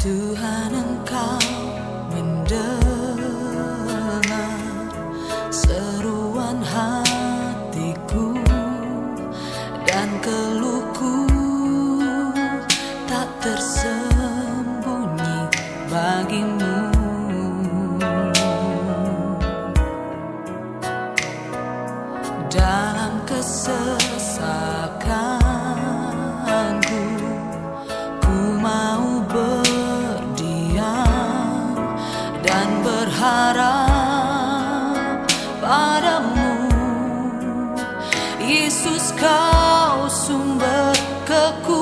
Tuhan engkau mendengar seruan hatiku dan keluhku tak tersembunyi bagimu dalam kesedihan. Yesus kau sumber kekuatan.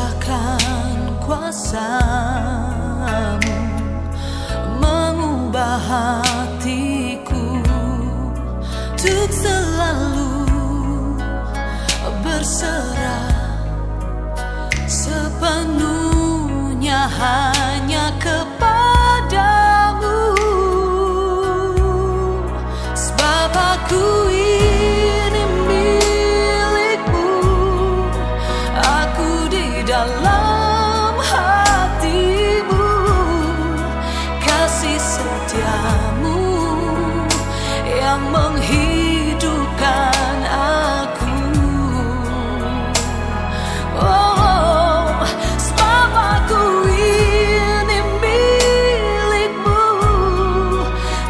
Kerjakan kuasamu mengubah hatiku Untuk selalu berserah. Sepenuhnya hati wajahmu yang menghidupkan aku. Oh, selamaku ini milikmu,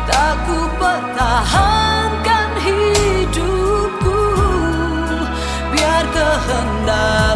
tak ku pertahankan hidupku, biar kehendak.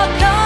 Come. on.